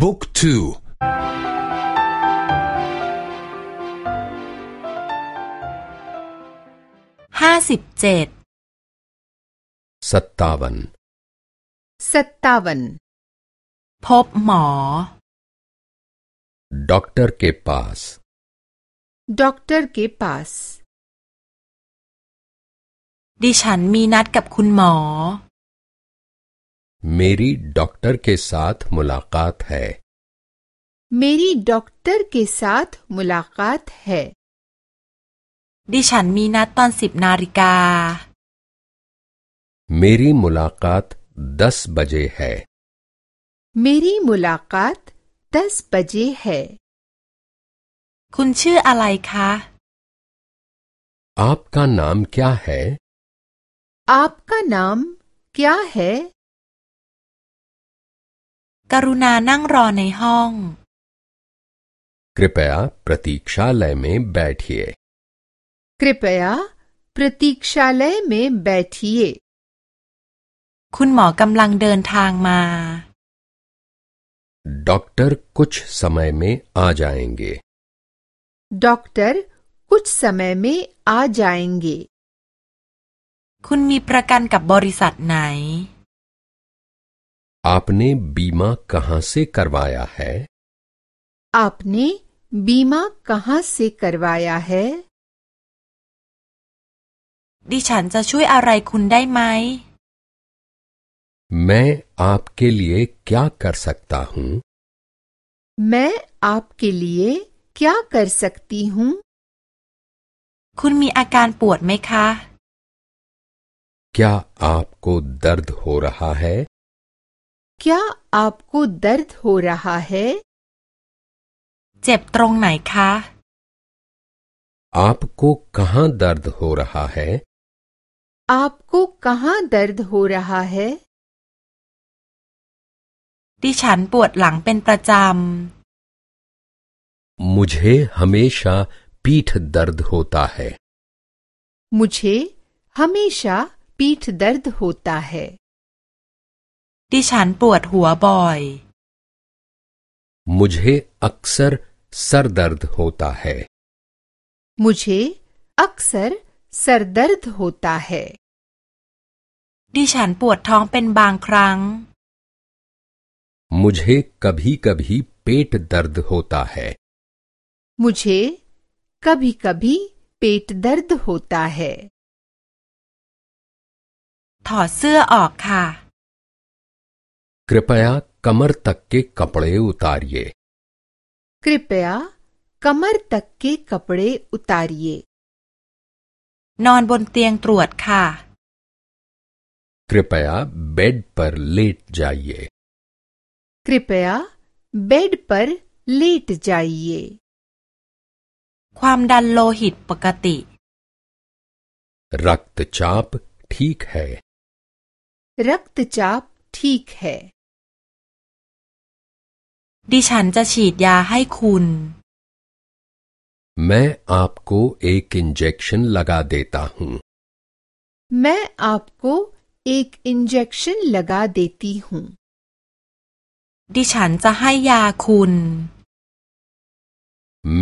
บุ๊กทูห้าสิบเจ็ดสตาวันสตาวันพบหมอด็อกเตอร์เคปาสด็อกเตอร์เคปาสดิฉันมีนัดกับคุณหมอ मेरी डॉक्टर के साथ मुलाकात है मेरी डॉक्टर के साथ मुलाकात है ดิฉันมีนัดตอนสิบนาฬิกา मेरी मुलाकात दस बजे है मेरी मुलाकात दस बजे है คุณชื่ออะไรคะ आपका नाम क्या है आपका नाम क्या है กรุณานั่งรอในห้อง कृपया प्रतीक्षालय में बैठिए कृपया प्रतीक्षालय में बैठिए คุณหมอกำลังเดินทางมา डॉक्टर कुछ समय में आ जाएंगे डॉक्टर कुछ समय में आ जाएंगे คุณมีประกันกับบริษัทไหน आपने बीमा कहाँ से करवाया है आपने बीमा कहाँ से करवाया है ดิฉันจะช่วยอะไรคุณได้ไหม मैं आपके लिए क्या कर सकता हूँ मैं आपके लिए क्या कर सकती हूँ คุณมีอาการปวดไหมคะ क्या आपको दर्द हो रहा है क्या आपको दर्द हो रहा है เจ็บตรงไหนคะ आपको कहाँ दर्द हो रहा है आपको कहाँ दर्द हो रहा है ดิฉันปวดหลังเป็นประจ मुझे हमेशा पीठ दर्द होता है मुझे हमेशा पीठ दर्द होता है ำ ดิฉันปวดหัวบ่อย मुझे अक्सर सर दर्द होता है मुझे अक्सर सर दर्द होता है ดิฉันปวดท้องเป็นบางครั้ง मुझे कभी कभी पेट दर्द होता है मुझे कभी कभी पेट दर्द होता है ถอดเสื้อออกค่ะ कृपया कमर तक के कपड़े उतारिए कृपया कमर तक के कपड़े उतारिए นอนบนเตียงตรวจค่ะ कृपया बेड पर लेट जाइए कृपया बेड पर लेट जाइए ความดันโลหิตปกติ रक्तचाप ठीक है रक्तचाप ठीक है ดิฉันจะฉีดยาให้คุณ मैं आपको एक इंजेक्शन लगा देता हूँ मैं आपको एक इंजेक्शन लगा देती हूँ ดิฉันจะให้ยาคุณ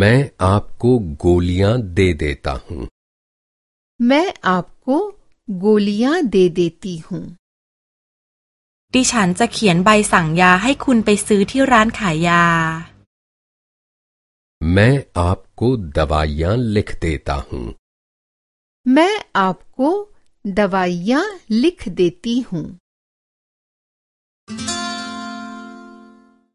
मैं आपको गोलियां दे देता हूँ मैं आपको गोलियां दे देती हूँ ดิฉันจะเขียนใบสั่งยาให้คุณไปซื้อที่ร้านขายยา मैं आपको दवाइयाँ लिख देता हूँ मैं आपको दवाइयाँ लिख देती हूँ